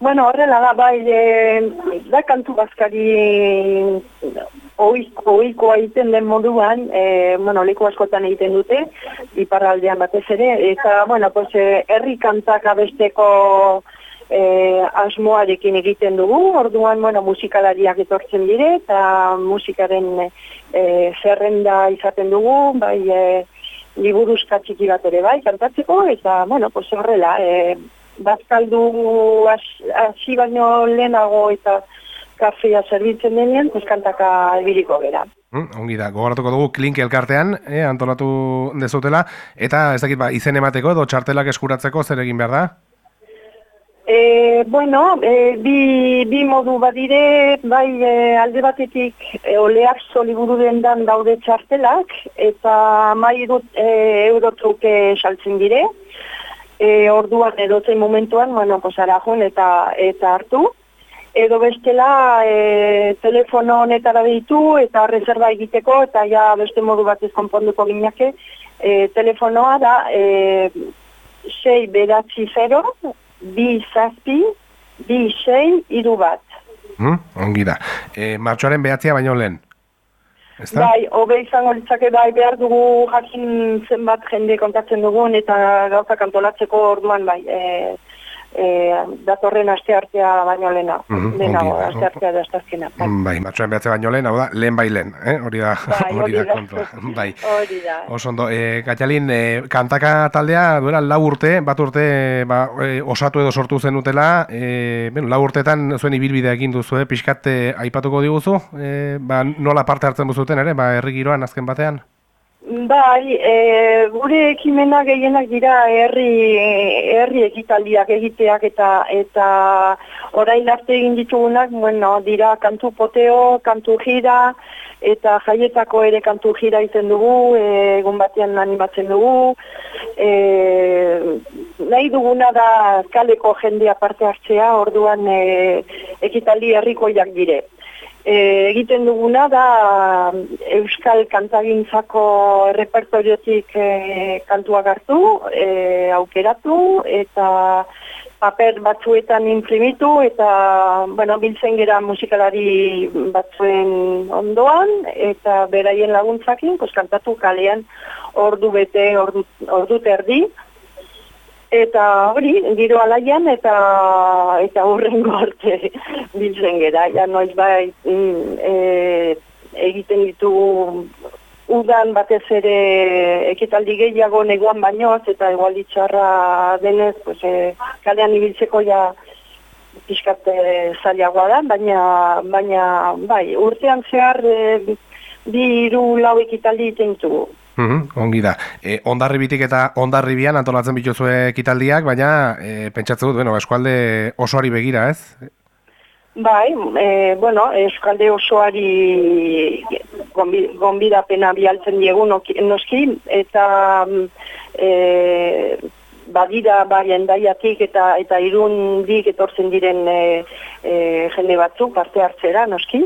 Bueno, horrela da, bai, e, da kantu bazkari oiko egiten den moduan, e, bueno, leku askotan egiten dute, iparraldean batez ere, eta, bueno, pues, e, herri kantak abesteko e, asmoarekin egiten dugu, orduan, bueno, musikalariak etortzen dire, eta musikaren e, zerrenda izaten dugu, bai, e, liburuzka txiki bat ere bai, kantatzeko, eta, bueno, pues, horrela, e, bazkaldu hasi baino lehenago eta kafea zerbitzen denean, eskantaka albiriko gera. Mm, ongi da, gogoratuko dugu klink elkartean, eh, antolatu dezutela, eta ez dakit ba, izen emateko edo txartelak eskuratzeko zer egin behar da? E, bueno, e, bi, bi modu badire, bai e, alde batetik e, oleak soliburu dendan daude txartelak, eta mai e, eurotruke saltzen dire, e, orduan edotzen momentuan, bueno, pues arajun eta eta hartu. Edo bestela e, telefono honetara ditu eta reserva egiteko eta ja beste modu bat ez konponduko gineke. E, telefonoa da e, 6 bedatzi 0, bi zazpi, bi 6 iru bat. Hmm, ongi da. E, martxoaren behatzia baino lehen? Ezta? Bai, hobe izango litzake bai behar dugu jakin zenbat jende kontatzen dugun eta gauzak antolatzeko orduan bai. E, e, datorren aste artea baino lehena. Mm -hmm, Lehenago, aste artea da astazkena. Bai, bai matxoen behatze baino lehen, hau da, lehen bai lehen, eh? hori da, bai, hori da, kontua. Bai, hori da. Osondo, e, Gatxalin, e, kantaka taldea, duela, lau urte, bat urte, ba, e, osatu edo sortu zen utela, e, ben, lau urteetan zuen ibilbidea egin duzu, eh? pixkat aipatuko diguzu, e, ba, nola parte hartzen buzuten ere, ba, herri giroan azken batean? Bai, e, gure ekimena gehienak dira herri herri ekitaldiak egiteak eta eta orain arte egin ditugunak, bueno, dira kantu poteo, kantu gira eta jaietako ere kantu gira izen dugu, e, egun batean animatzen dugu. E, nahi duguna da kaleko jendea parte hartzea, orduan e, ekitaldi herrikoiak dire. E, egiten duguna da Euskal kantagintzako repertoriotik e, kantuak hartu, e, aukeratu eta paper batzuetan imprimitu eta bueno, biltzen gera musikalari batzuen ondoan eta beraien laguntzakin kantatu kalean ordu bete, ordu, ordu terdi Eta hori, giro alaian eta eta hurrengo arte biltzen gera. Ja, noiz bai mm, e, egiten ditu udan batez ere ekitaldi gehiago neguan bainoz eta igualitxarra denez pues, e, kalean ibiltzeko ja pixkate zailagoa da, baina, baina bai, urtean zehar e, bi iru lau ekitaldi iten Mm ongi da. E, ondarribitik eta ondarribian antolatzen bituzue ekitaldiak, baina e, pentsatze dut, bueno, eskualde osoari begira, ez? Bai, e, bueno, eskualde osoari gombida pena bialtzen diegu noski, eta e, badira bai endaiatik eta eta irundik etortzen diren e, e, jende batzuk parte hartzera noski,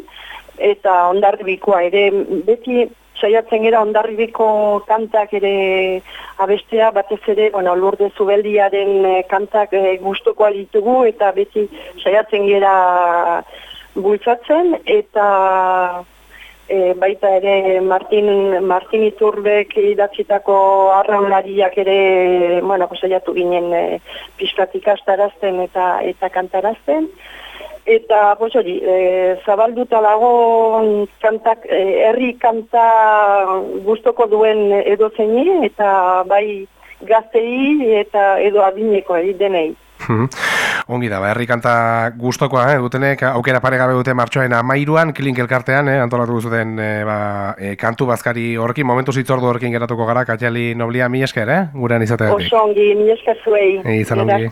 eta ondarribikoa ere beti saiatzen gera ondarribiko kantak ere abestea, batez ere, bueno, lurde zubeldiaren eh, kantak e, gustuko ditugu eta beti saiatzen gera bultzatzen, eta e, baita ere Martin, Martin Iturbek idatzitako arraunariak ere, bueno, saiatu ginen e, pizkatik astarazten eta, eta kantarazten, Eta, pues hori, e, zabalduta dago kantak, e, herri kanta gustoko duen edo zeini, eta bai gaztei eta edo adineko denei. Ongi da, ba, herri kanta gustokoa, eh, dutenek aukera pare gabe dute martxoen amairuan, klink elkartean, eh, antolatu duzuten eh, ba, eh, kantu bazkari horrekin, momentu zitzordu horrekin geratuko gara, katxali noblia mi esker, eh, gurean izateatik. Oso ongi, mi esker zuei. E, izan ongi.